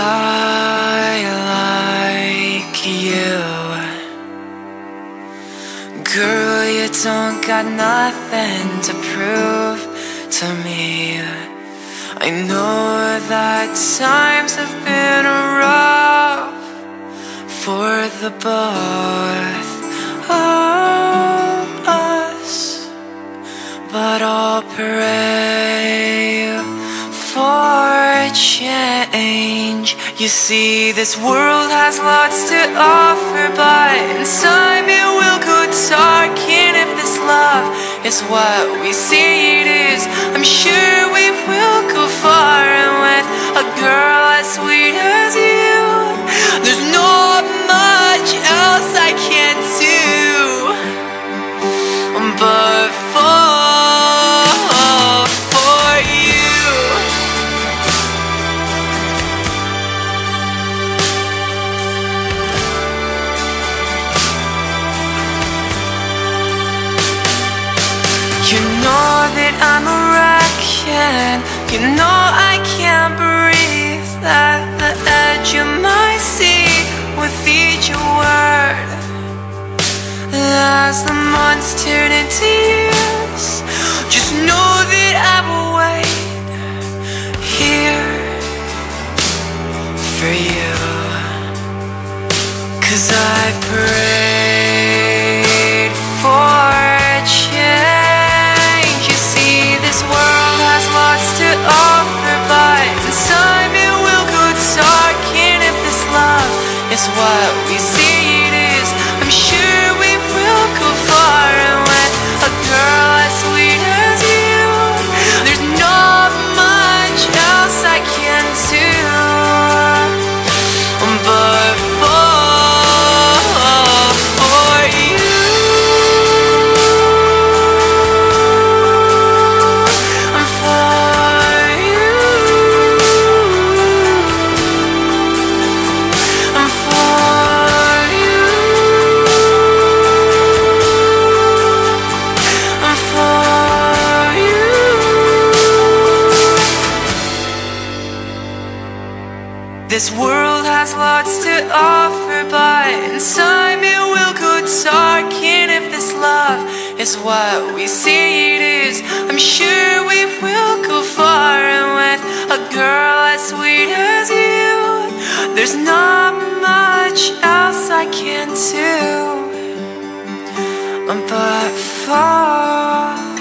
I like you. Girl, you don't got nothing to prove to me. I know that times have been rough for the both change. You see, this world has lots to offer, but in time it will go dark. And if this love is what we see it is, I'm sure we will go far. And with a girl as sweet as you, there's not much else I can do but You know that I'm a and you know I can't breathe at the edge of my seat with each word. As the months turn into years, just know that I will wait here for you. Cause I've prayed This world has lots to offer, but in time it will go dark. And if this love is what we say it is, I'm sure we will go far. And with a girl as sweet as you, there's not much else I can do but fall.